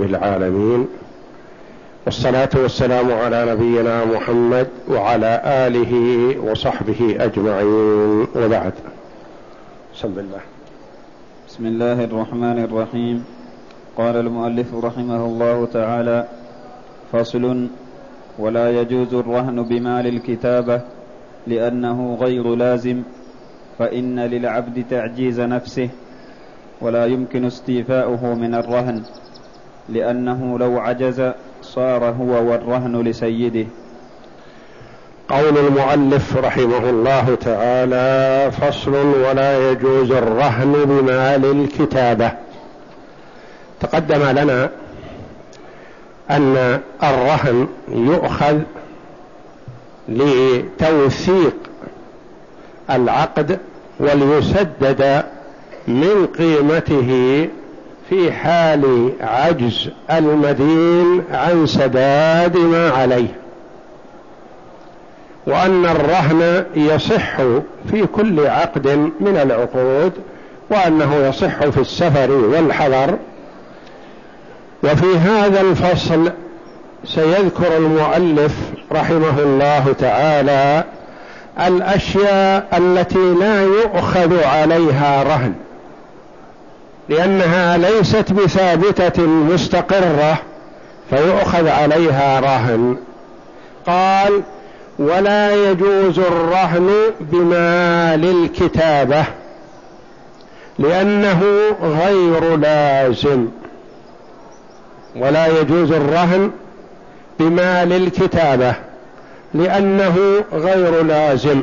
رب العالمين. والصلاة والسلام على نبينا محمد وعلى آله وصحبه أجمعين. وبعد. بسم الله. بسم الله الرحمن الرحيم. قال المؤلف رحمه الله تعالى فصل ولا يجوز الرهن بمال الكتابة لأنه غير لازم فإن للعبد تعجيز نفسه ولا يمكن استيفاؤه من الرهن. لأنه لو عجز صار هو والرهن لسيده. قول المؤلف رحمه الله تعالى فصل ولا يجوز الرهن بمال الكتابة. تقدم لنا أن الرهن يؤخذ لتوثيق العقد وليسدد من قيمته في حال عجز المدين عن سداد ما عليه. وأن الرهن يصح في كل عقد من العقود وأنه يصح في السفر والحضر. وفي هذا الفصل سيذكر المؤلف رحمه الله تعالى الأشياء التي لا يؤخذ عليها رهن. لأنها ليست بثابتة مستقرة فيؤخذ عليها رهن قال ولا يجوز الرهن بمال الكتابة لأنه غير لازم. ولا يجوز الرهن بمال الكتابة لأنه غير لازم.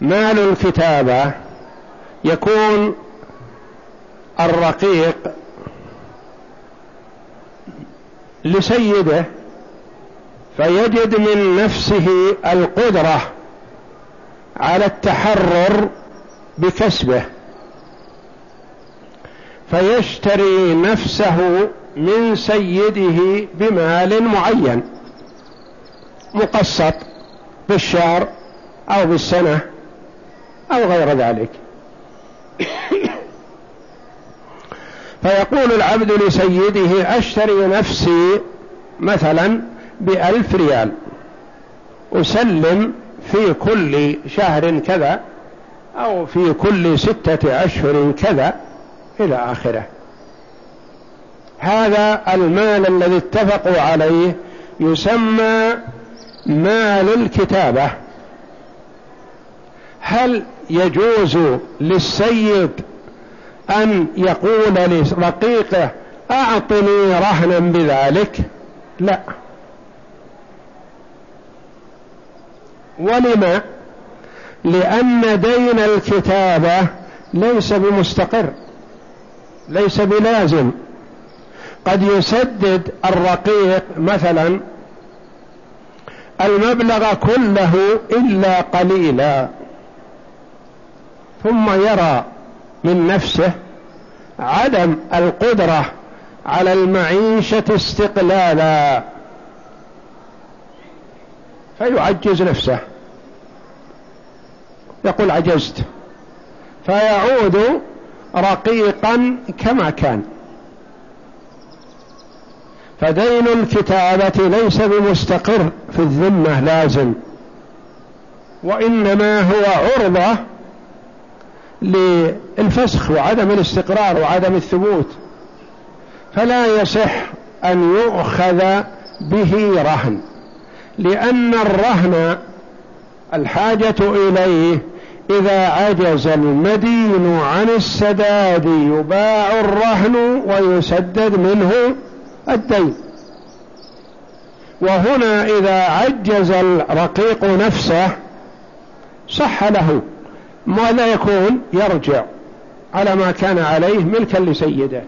مال الكتابة يكون الرقيق لسيده فيجد من نفسه القدرة على التحرر بكسبه فيشتري نفسه من سيده بمال معين مقسط بالشهر أو بالسنة أو غير ذلك. فيقول العبد لسيده أشتري نفسي مثلا بألف ريال أسلم في كل شهر كذا أو في كل ستة أشهر كذا إلى آخره. هذا المال الذي اتفقوا عليه يسمى مال الكتابة. هل يجوز للسيد أن يقول لرقيقه أعطني رهنا بذلك. لا. ولما لأن دين الكتابة ليس بمستقر ليس بلازم. قد يسدد الرقيق مثلا المبلغ كله إلا قليلا ثم يرى من نفسه عدم القدرة على المعيشة استقلالا. فيعجز نفسه. يقول عجزت. فيعود رقيقا كما كان. فدين الكتابة ليس بمستقر في الذمة لازم. وإنما هو عرضة للفسخ وعدم الاستقرار وعدم الثبوت فلا يصح أن يؤخذ به رهن لأن الرهن الحاجة إليه إذا عجز المدين عن السداد يباع الرهن ويسدد منه الدين. وهنا إذا عجز الرقيق نفسه صح له. ماذا يكون يرجع على ما كان عليه ملكا لسيده.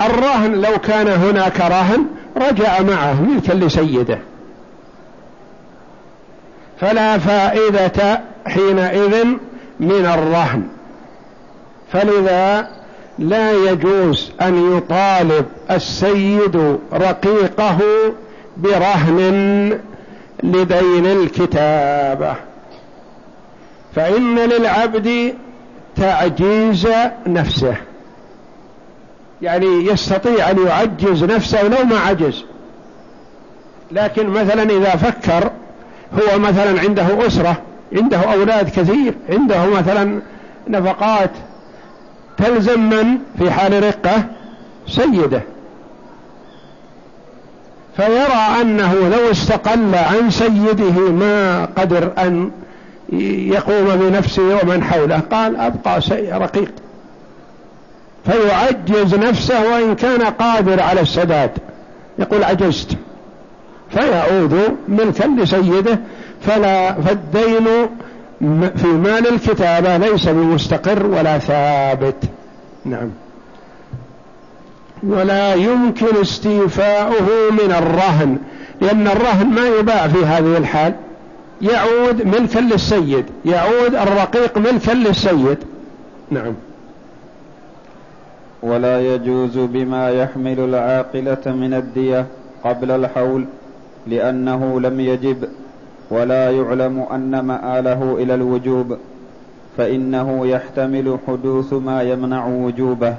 الرهن لو كان هناك رهن رجع معه ملكا لسيده. فلا فائدة حينئذ من الرهن. فلذا لا يجوز أن يطالب السيد رقيقه برهن لدين الكتابة. فإن للعبد تعجيز نفسه. يعني يستطيع أن يعجز نفسه لو ما عجز. لكن مثلا إذا فكر هو مثلا عنده أسرة عنده أولاد كثير عنده مثلا نفقات تلزم من في حال رقة؟ سيدة. فيرى أنه لو استقل عن سيده ما قدر أن يقوم بنفسه ومن حوله. قال أبقى رقيق. فيعجز نفسه وإن كان قادر على السداد. يقول عجزت. فيعود ملكا لسيده. فلا فالدين في مال الكتابة ليس بمستقر ولا ثابت. نعم. ولا يمكن استيفاؤه من الرهن. لأن الرهن ما يباع في هذه الحال. يعود ملكا للسيد يعود الرقيق ملكا للسيد نعم. ولا يجوز بما يحمل العاقلة من الدية قبل الحول لأنه لم يجب ولا يعلم أن مآله إلى الوجوب فإنه يحتمل حدوث ما يمنع وجوبه.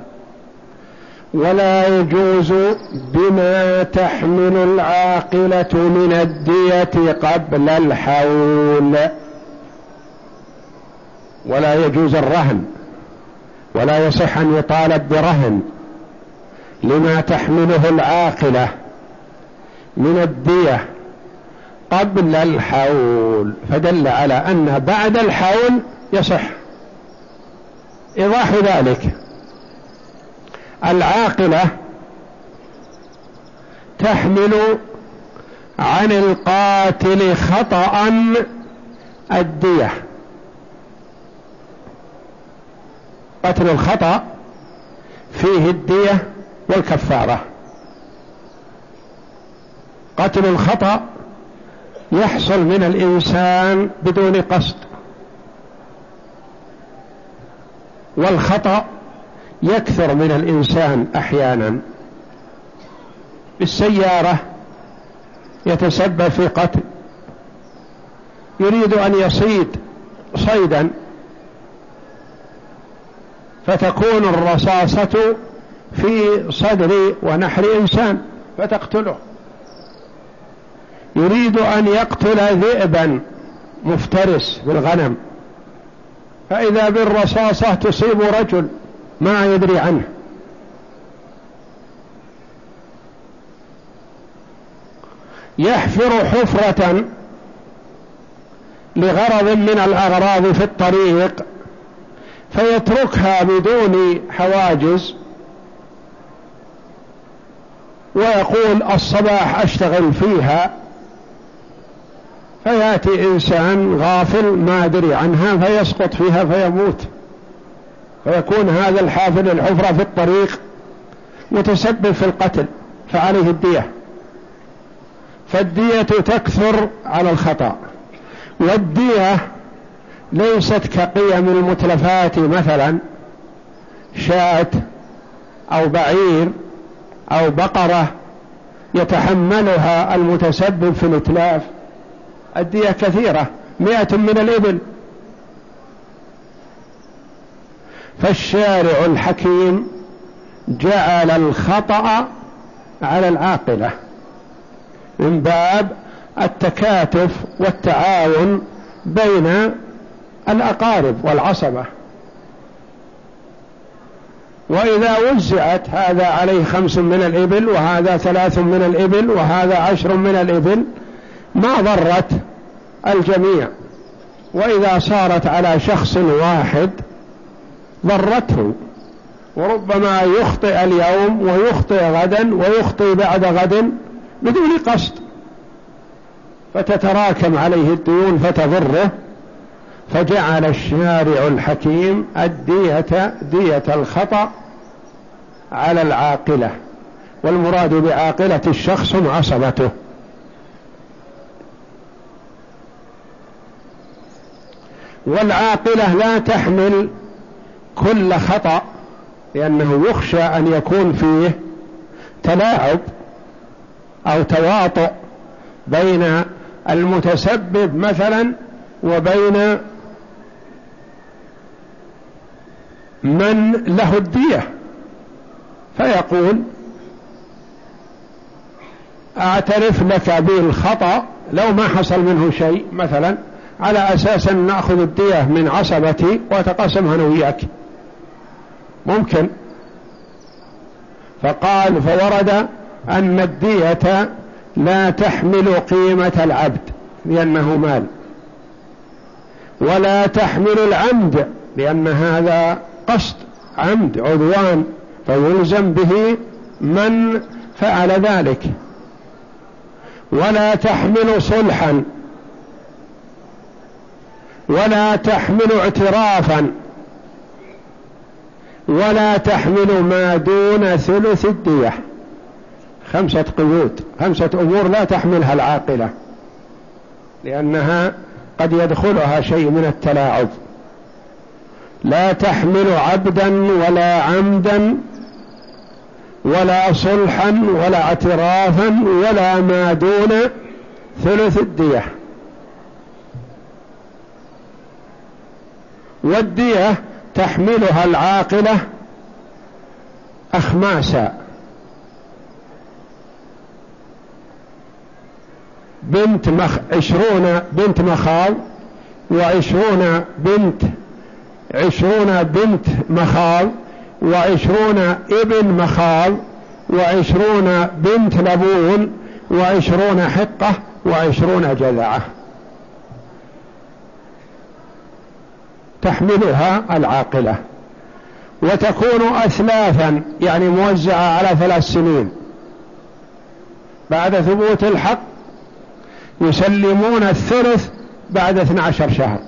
ولا يجوز بما تحمل العاقلة من الدية قبل الحول. ولا يجوز الرهن ولا يصح أن يطالب برهن لما تحمله العاقلة من الدية قبل الحول. فدل على أن بعد الحول يصح. إيضاح ذلك. العاقلة تحمل عن القاتل خطأ الدية. قتل الخطأ فيه الدية والكفارة. قتل الخطأ يحصل من الإنسان بدون قصد. والخطأ يكثر من الإنسان أحيانا. بالسيارة يتسبب في قتل. يريد أن يصيد صيدا. فتكون الرصاصة في صدر ونحر إنسان فتقتله. يريد أن يقتل ذئبا مفترس بالغنم. فإذا بالرصاصة تصيب رجل ما يدري عنه. يحفر حفرة لغرض من الأغراض في الطريق فيتركها بدون حواجز ويقول الصباح أشتغل فيها فيأتي إنسان غافل ما أدري عنها فيسقط فيها فيموت. فيكون هذا الحافر الحفرة في الطريق متسبب في القتل فعليه الدية. فالدية تكثر على الخطأ. والدية ليست كقيم المتلفات مثلا شاة أو بعير أو بقرة يتحملها المتسبب في الإتلاف. الدية كثيرة مئة من الإبل. فالشارع الحكيم جعل الخطأ على العاقلة من باب التكاتف والتعاون بين الأقارب والعصبة. وإذا وزعت هذا عليه خمس من الإبل وهذا ثلاث من الإبل وهذا عشر من الإبل ما ضرت الجميع. وإذا صارت على شخص واحد ضرته. وربما يخطئ اليوم ويخطئ غدا ويخطئ بعد غد بدون قصد. فتتراكم عليه الديون فتضره. فجعل الشارع الحكيم الدية دية الخطأ على العاقلة. والمراد بعاقلة الشخص عصبته والعاقلة لا تحمل كل خطأ لأنه يخشى أن يكون فيه تلاعب أو تواطؤ بين المتسبب مثلا وبين من له الدية. فيقول أعترف لك بالخطأ لو ما حصل منه شيء مثلا على أساس أن نأخذ الدية من عصبتي وتقاسمها أنا وياك. ممكن. فقال فورد أن الدية لا تحمل قيمة العبد لأنه مال ولا تحمل العمد لأن هذا قصد عمد عدوان فيلزم به من فعل ذلك. ولا تحمل صلحا ولا تحمل اعترافا ولا تحمل ما دون ثلث الدية. خمسة قيود خمسة أمور لا تحملها العاقلة لأنها قد يدخلها شيء من التلاعب. لا تحمل عبدا ولا عمدا ولا صلحا ولا اعترافا ولا ما دون ثلث الدية. والدية تحملها العاقلة أخماسا. بنت مخ عشرون بنت مخاض وعشرون بنت عشرون بنت مخاض وعشرون ابن مخاض وعشرون بنت لبون وعشرون حقة وعشرون جذعة. تحملها العاقلة. وتكون أثلاثا يعني موزعة على ثلاث سنين. بعد ثبوت الحق يسلمون الثلث بعد 12 شهر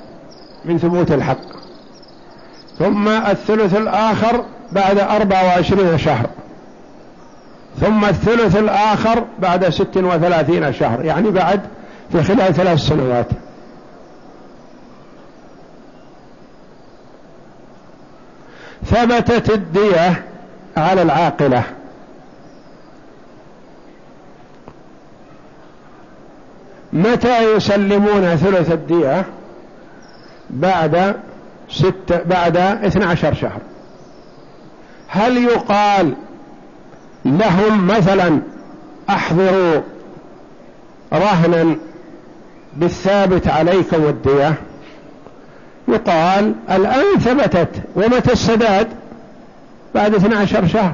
من ثبوت الحق. ثم الثلث الآخر بعد 24 شهر. ثم الثلث الآخر بعد 36 شهر يعني بعد في خلال ثلاث سنوات. ثبتت الدية على العاقلة. متى يسلمون ثلث الدية؟ بعد ست بعد اثنى عشر شهر. هل يقال لهم مثلا أحضروا رهنا بالثابت عليكم الدية؟ يقال الآن ثبتت. ومتى السداد؟ بعد 12 شهر.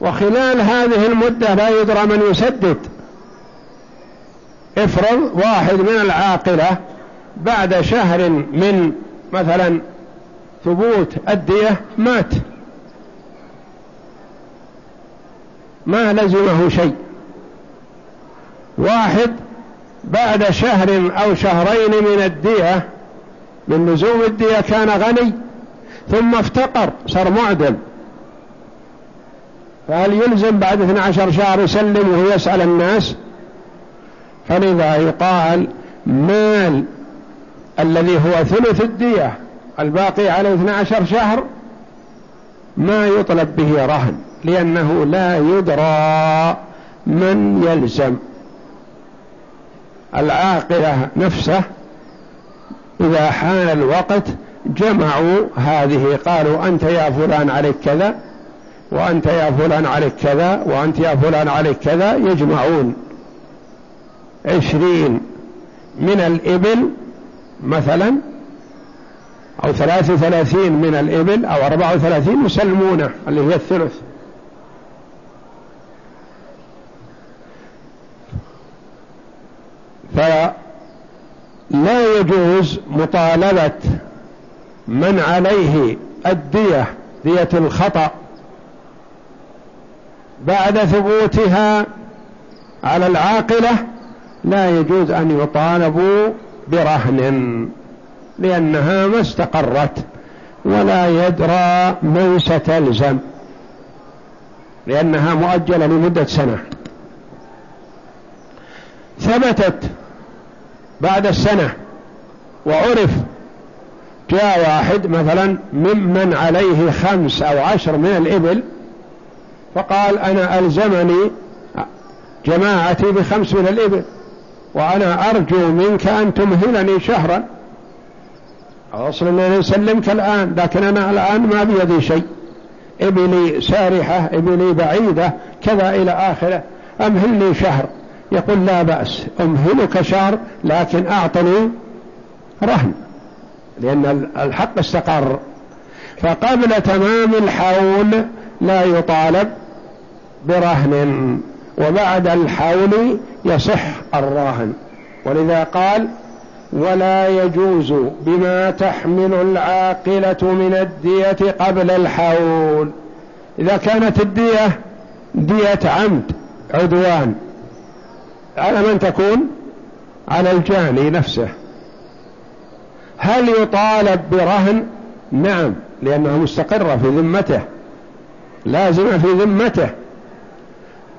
وخلال هذه المدة لا يدرى من يسدد. افرض واحد من العاقلة بعد شهر من مثلا ثبوت الدية مات. ما لزمه شيء. واحد بعد شهر أو شهرين من الدية من لزوم الدية كان غني ثم افتقر صار معدم فهل يلزم بعد 12 شهر يسلم وهو يسأل الناس؟ فلذا يقال مال الذي هو ثلث الدية الباقي على 12 شهر ما يطلب به رهن لأنه لا يدرى من يلزم. العاقلة نفسه إذا حان الوقت جمعوا هذه قالوا أنت يا فلان عليك كذا وأنت يا فلان عليك كذا وأنت يا فلان عليك كذا يجمعون. عشرين من الإبل مثلا أو ثلاث وثلاثين من الإبل أو أربعة وثلاثين يسلمونه اللي هي الثلث. فلا يجوز مطالبة من عليه الدية دية الخطأ. بعد ثبوتها على العاقلة لا يجوز أن يطالبوا برهن لأنها ما استقرت ولا يدرى من ستلزم لأنها مؤجلة لمدة سنة. ثبتت بعد السنة وعرف جاء واحد مثلا ممن عليه خمس أو عشر من الإبل فقال أنا ألزمني جماعتي بخمس من الإبل وأنا أرجو منك أن تمهلني شهرا. أصلا أنا أسلمك الآن لكن أنا الآن ما بيدي شيء. إبلي سارحة إبلي بعيدة كذا إلى آخرة. أمهلني شهر. يقول لا بأس. أمهلك شهر لكن أعطني رهن لأن الحق استقر. فقبل تمام الحول لا يطالب برهن وبعد الحول يصح الراهن ولذا قال ولا يجوز بما تحمل العاقلة من الدية قبل الحول. إذا كانت الدية دية عمد عدوان على من تكون؟ على الجاني نفسه. هل يطالب برهن؟ نعم لأنها مستقرة في ذمته لازمة في ذمته.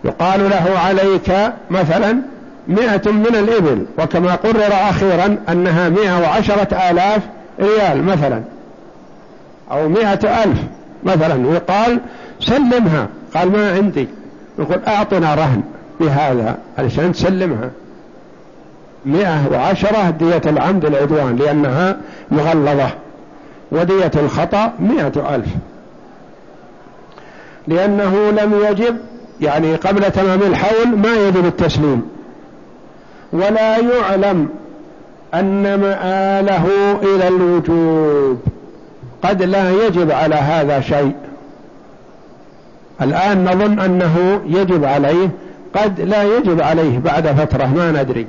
يقال له عليك مثلا مئة من الإبل وكما قرر أخيرا أنها مئة وعشرة آلاف ريال مثلا أو مئة ألف مثلا. يقال سلمها قال ما عندي. يقول أعطنا رهن بهذا علشان تسلمها. مئة وعشرة دية العمد العدوان لأنها مغلظة. ودية الخطأ مئة ألف. لأنه لم يجب يعني قبل تمام الحول ما يجب التسليم. ولا يعلم أن مآله إلى الوجوب. قد لا يجب على هذا شيء. الآن نظن أنه يجب عليه قد لا يجب عليه بعد فترة ما ندري.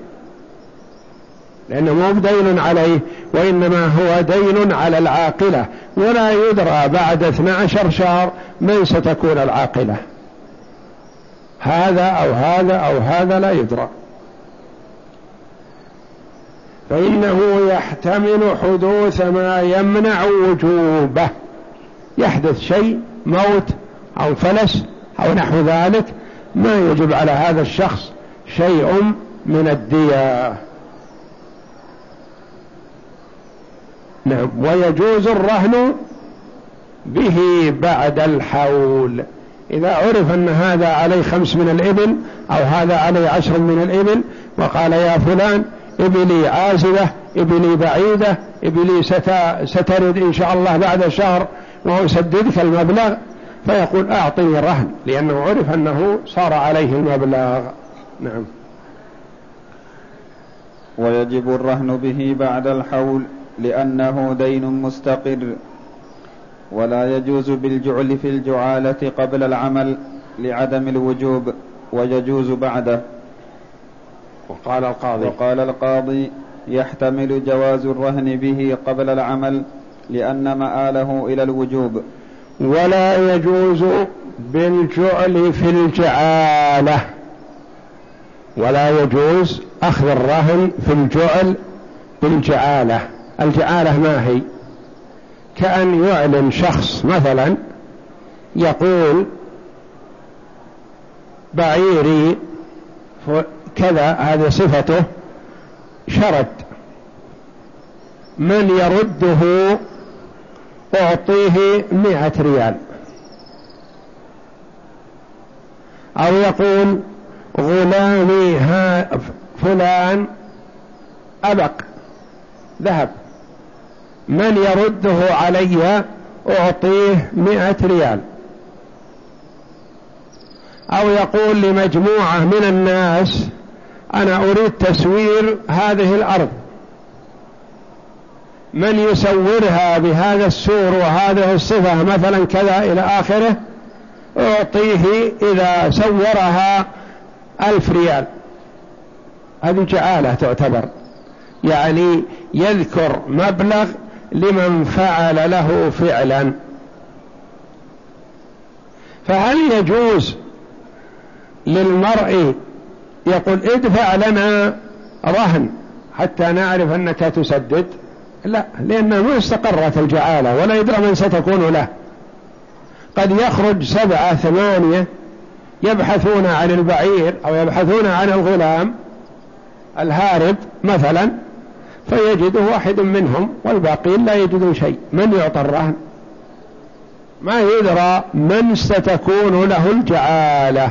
لأنه مو دين عليه وإنما هو دين على العاقلة. ولا يدرى بعد 12 شهر من ستكون العاقلة. هذا أو هذا أو هذا لا يدرى. فإنه يحتمل حدوث ما يمنع وجوبه. يحدث شيء موت أو فلس أو نحو ذلك ما يجب على هذا الشخص شيء من الدية. نعم. ويجوز الرهن به بعد الحول. إذا عرف أن هذا عليه خمس من الإبل أو هذا عليه عشر من الإبل وقال يا فلان إبلي عازبة إبلي بعيدة إبلي سترد إن شاء الله بعد شهر وأسددك المبلغ. فيقول أعطني رهن لأنه عرف أنه صار عليه المبلغ. نعم. ويجب الرهن به بعد الحول. لأنه دين مستقر ولا يجوز بالجعل في الجعالة قبل العمل لعدم الوجوب ويجوز بعده. وقال القاضي. وقال القاضي يحتمل جواز الرهن به قبل العمل لأن مآله إلى الوجوب. ولا يجوز بالجعل في الجعالة. ولا يجوز أخذ الرهن في الجعل بالجعالة. الجعالة ما هي؟ كأن يعلن شخص مثلا يقول بعيري كذا هذه صفته شرد. من يرده أعطيه مئة ريال. أو يقول غلامي ها فلان أبق ذهب. من يرده علي أعطيه مئة ريال. أو يقول لمجموعة من الناس أنا أريد تسوير هذه الأرض. من يسورها بهذا السور وهذه الصفة مثلا كذا إلى آخره أعطيه إذا سورها ألف ريال. هذه جعالة تعتبر. يعني يذكر مبلغ لمن فعل له فعلا. فهل يجوز للمرء يقول ادفع لنا رهن حتى نعرف أنك تسدد؟ لا لأنه ما استقرت الجعالة ولا يدرى من ستكون له. قد يخرج سبعة ثمانية يبحثون عن البعير أو يبحثون عن الغلام الهارب مثلا. فيجد واحد منهم والباقين لا يجدون شيء. من يعطى الرهن؟ ما يدرى من ستكون له الجعالة.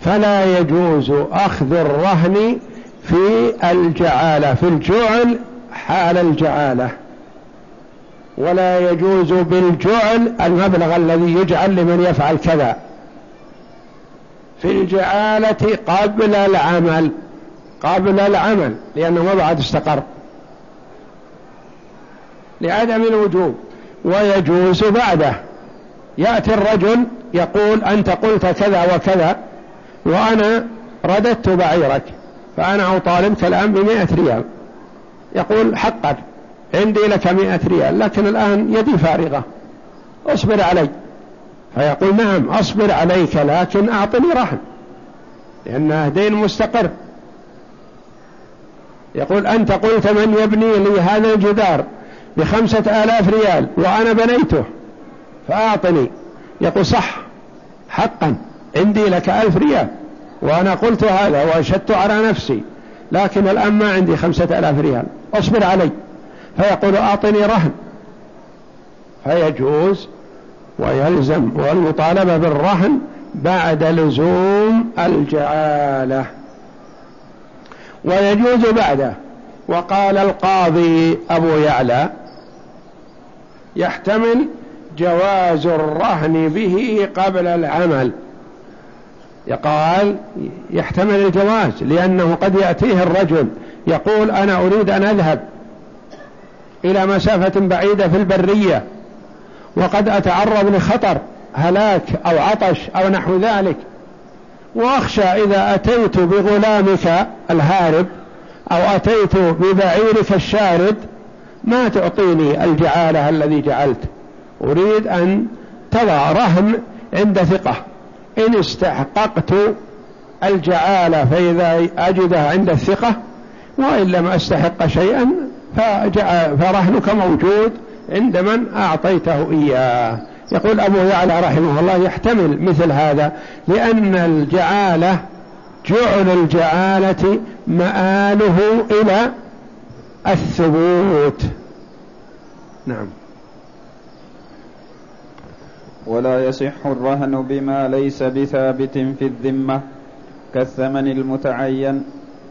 فلا يجوز أخذ الرهن في الجعالة في الجعل حال الجعالة. ولا يجوز بالجعل المبلغ الذي يجعل لمن يفعل كذا. في الجعالة قبل العمل قبل العمل لأنه ما بعد استقر. لعدم الوجوب ويجوز بعده. يأتي الرجل يقول أنت قلت كذا وكذا وأنا رددت بعيرك فأنا أطالبك الآن بمئة ريال. يقول حقا عندي لك مئة ريال لكن الآن يدي فارغة أصبر علي. فيقول نعم أصبر عليك لكن أعطني رهن لأنه دين مستقر. يقول أنت قلت من يبني لي هذا الجدار؟ بخمسة آلاف ريال وأنا بنيته فأعطني. يقول صح حقا عندي لك ألف ريال. وأنا قلت هذا وأشدت على نفسي لكن الآن ما عندي خمسة آلاف ريال. اصبر علي. فيقول أعطني رهن. فيجوز ويلزم والمطالبة بالرهن بعد لزوم الجعالة. ويجوز بعده. وقال القاضي أبو يعلى يحتمل جواز الرهن به قبل العمل. يقال يحتمل الجواز لأنه قد يأتيه الرجل يقول أنا أريد أن أذهب إلى مسافة بعيدة في البرية وقد أتعرض لخطر هلاك أو عطش أو نحو ذلك. وأخشى إذا أتيت بغلامك الهارب أو أتيت ببعيرك الشارد ما تعطيني الجعالة الذي جعلت. أريد أن تضع رهن عند ثقة. إن استحققت الجعالة فإذا أجدها عند الثقة وإن لم أستحق شيئا فرهنك موجود عند من أعطيته إياه. يقول أبو يعلى رحمه الله يحتمل مثل هذا لأن الجعالة جعل الجعالة مآله إلى الثبوت. نعم. ولا يصح الرهن بما ليس بثابت في الذمة كالثمن المتعين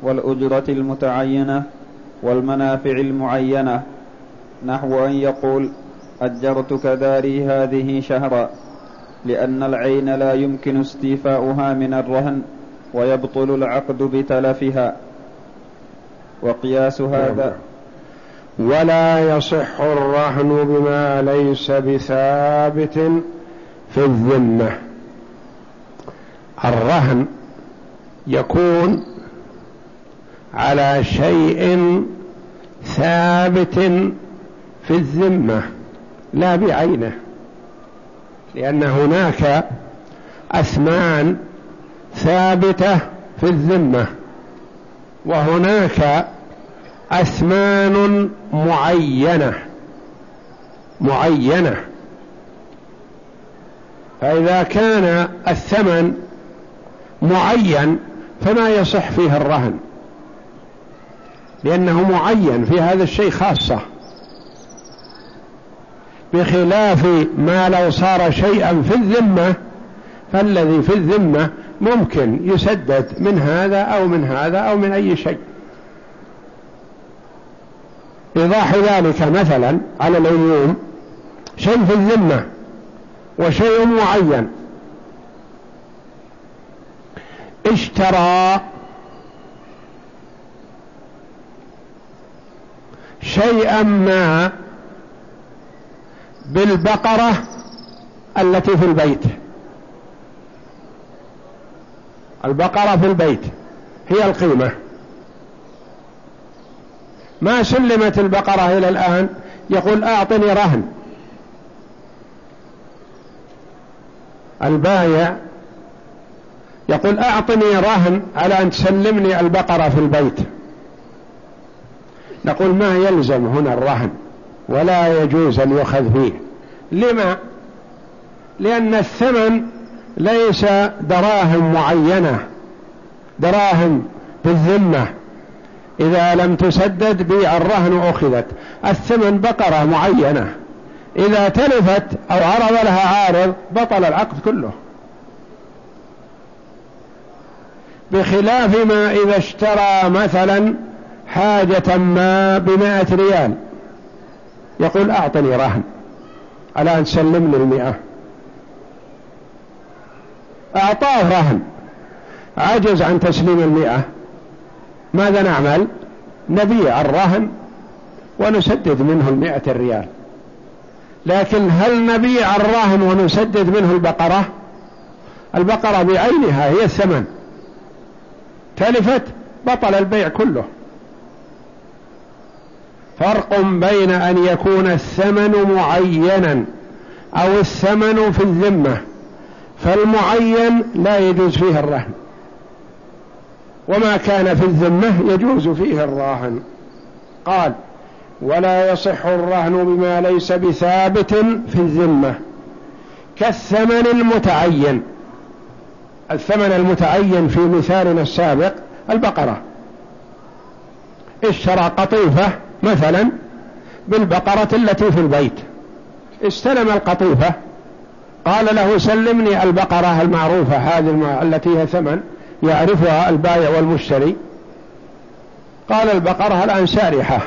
والأجرة المتعينة والمنافع المعينة. نحو أن يقول أجرتك داري هذه شهرا لأن العين لا يمكن استيفاؤها من الرهن ويبطل العقد بتلفها. وقياس هذا ولا يصح الرهن بما ليس بثابت في الذمة. الرهن يكون على شيء ثابت في الذمة لا بعينه لأن هناك أثمان ثابتة في الذمة وهناك أثمان معينة. معينة. فإذا كان الثمن معين فما يصح فيه الرهن. لأنه معين في هذا الشيء خاصة. بخلاف ما لو صار شيئا في الذمة فالذي في الذمة ممكن يسدد من هذا أو من هذا أو من أي شيء. إيضاح ذلك مثلا على العموم شيء في الذمة وشيء معين. اشترى شيئا ما بالبقرة التي في البيت. البقرة في البيت هي القيمة. ما سلمت البقرة إلى الآن؟ يقول أعطني رهن. البايع يقول أعطني رهن على أن تسلمني البقرة في البيت. نقول ما يلزم هنا الرهن؟ ولا يجوز أن يؤخذ فيه. لما؟ لأن الثمن ليس دراهم معينة. دراهم بالذمة. إذا لم تسدد بيع الرهن أخذت. الثمن بقرة معينة. إذا تلفت أو عرض لها عارض بطل العقد كله. بخلاف ما إذا اشترى مثلا حاجة ما بمائة ريال. يقول أعطني رهن. على أن تسلمني المئة. أعطاه رهن. عجز عن تسليم المئة. ماذا نعمل؟ نبيع الرهن ونسدد منه المئة الريال لكن هل نبيع الرهن ونسدد منه البقرة؟ البقرة بعينها هي الثمن. تلفت بطل البيع كله. فرق بين أن يكون الثمن معينا أو الثمن في الذمة فالمعين لا يجوز فيه الرهن. وما كان في الذمة يجوز فيه الراهن. قال ولا يصح الرهن بما ليس بثابت في الذمة كالثمن المتعين. الثمن المتعين في مثالنا السابق البقرة. اشترى قطيفة مثلا بالبقرة التي في البيت. استلم القطيفة قال له سلمني البقرة المعروفة هذه التي هي ثمن. يعرفها البائع والمشتري. قال البقرة الآن سارحة؟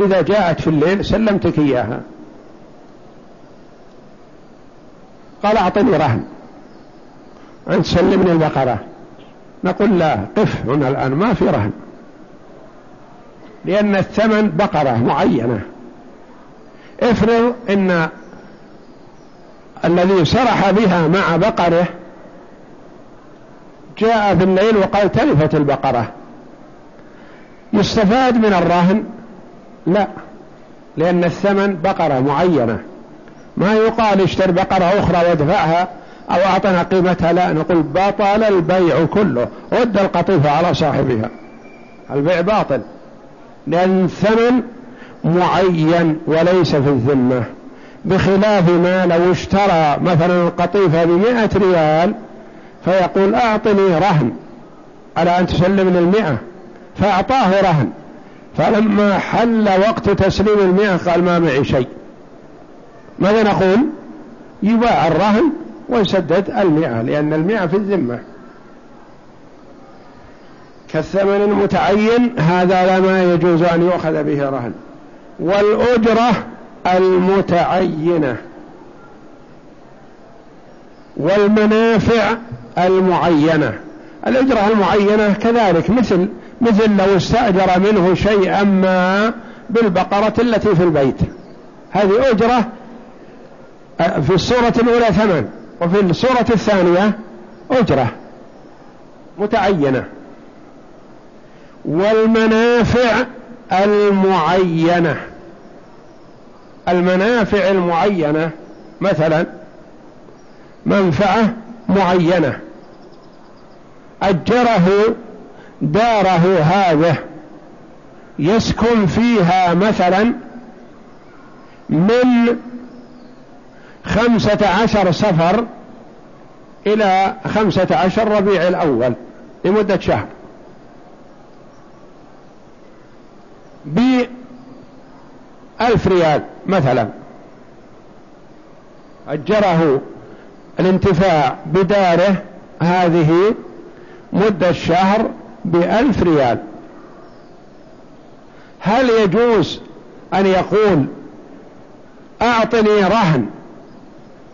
إذا جاءت في الليل سلمتك إياها. قال أعطني رهن. أن تسلمني البقرة. نقول لا قف هنا الآن ما في رهن. لأن الثمن بقرة معينة. افرض إن الذي سرح بها مع بقره جاء في الليل وقال تلفت البقرة. يستفاد من الرهن؟ لا لأن الثمن بقرة معينة. ما يقال اشتر بقرة أخرى وادفعها أو أعطنا قيمتها لا نقول بطل البيع كله رد القطيفة على صاحبها. البيع باطل لأن الثمن معين وليس في الذمة. بخلاف ما لو اشترى مثلا القطيفة بمئة ريال فيقول أعطني رهن. على أن تسلمني المئة فأعطاه رهن. فلما حل وقت تسليم المئة قال ما معي شيء. ماذا نقول؟ يباع الرهن ويسدد المئة لأن المئة في الذمة. كالثمن المتعين هذا لما يجوز أن يؤخذ به رهن. والأجرة المتعينة. والمنافع المعينة. الأجرة المعينة كذلك مثل مثل لو استأجر منه شيئا ما بالبقرة التي في البيت. هذه أجرة في الصورة الأولى ثمن وفي الصورة الثانية أجرة متعينة. والمنافع المعينة. المنافع المعينة مثلا منفعة معينة. أجره داره هذه. يسكن فيها مثلا من خمسة عشر سفر إلى خمسة عشر ربيع الأول لمدة شهر. بألف ريال مثلا. أجره الانتفاع بداره هذه مدة الشهر بألف ريال. هل يجوز أن يقول أعطني رهن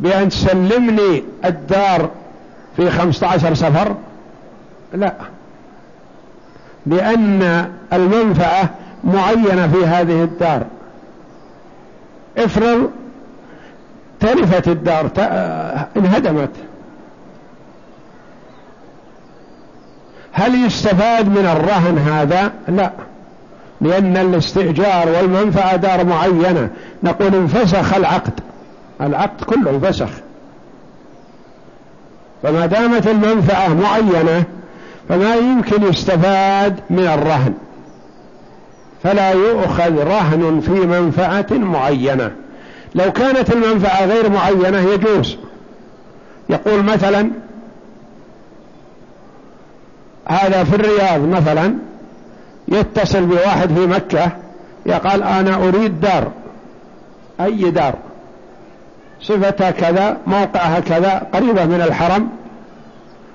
بأن تسلمني الدار في خمسة عشر سفر؟ لا. لأن المنفعة معينة في هذه الدار. افرض تلفت الدار انهدمت. هل يستفاد من الرهن هذا؟ لا. لأن الاستئجار والمنفعة دار معينة. نقول انفسخ العقد. العقد كله انفسخ. فما دامت المنفعة معينة فما يمكن يستفاد من الرهن. فلا يؤخذ رهن في منفعة معينة. لو كانت المنفعة غير معينة يجوز. يقول مثلا هذا في الرياض مثلا يتصل بواحد في مكة يقال أنا أريد دار. أي دار؟ صفتها كذا موقعها كذا قريبة من الحرم.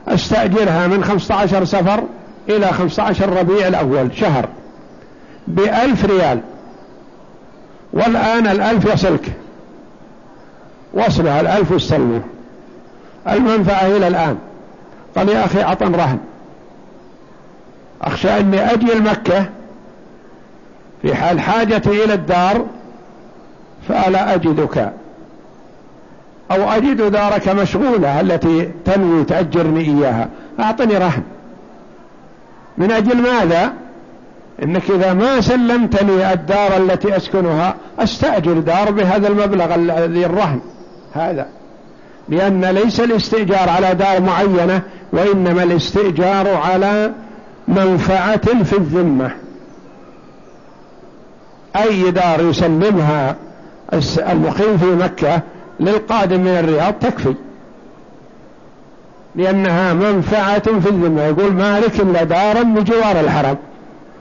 أستأجرها من 15 سفر إلى 15 ربيع الأول شهر. بألف ريال. والآن الألف يصلك. وصلها الألف يستلمه المنفعة إلى الآن. قال يا أخي عطن رهن. أخشى أني أجي المكة في حال حاجتي إلى الدار فألا أجدك أو أجد دارك مشغولة التي تنوي تأجرني إياها. أعطني رهن. من أجل ماذا؟ إنك إذا ما سلمتني الدار التي أسكنها أستأجر دار بهذا المبلغ الذي الرهن. هذا. لأن ليس الاستئجار على دار معينة وإنما الاستئجار على منفعة في الذمة. أي دار يسلمها المقيم في مكة للقادم من الرياض تكفي. لأنها منفعة في الذمة. يقول مالك إلا دارا بجوار الحرم.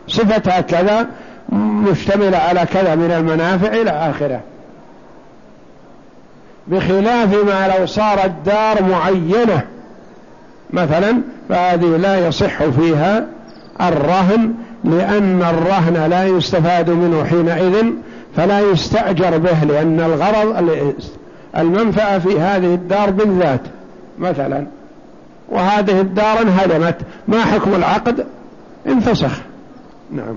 صفتها كذا مشتملة على كذا من المنافع إلى آخره. بخلاف ما لو صارت دار معينة. مثلا فهذه لا يصح فيها الرهن لأن الرهن لا يستفاد منه حينئذ فلا يستأجر به لأن الغرض المنفعة في هذه الدار بالذات مثلا. وهذه الدار انهدمت ما حكم العقد؟ انفسخ. نعم.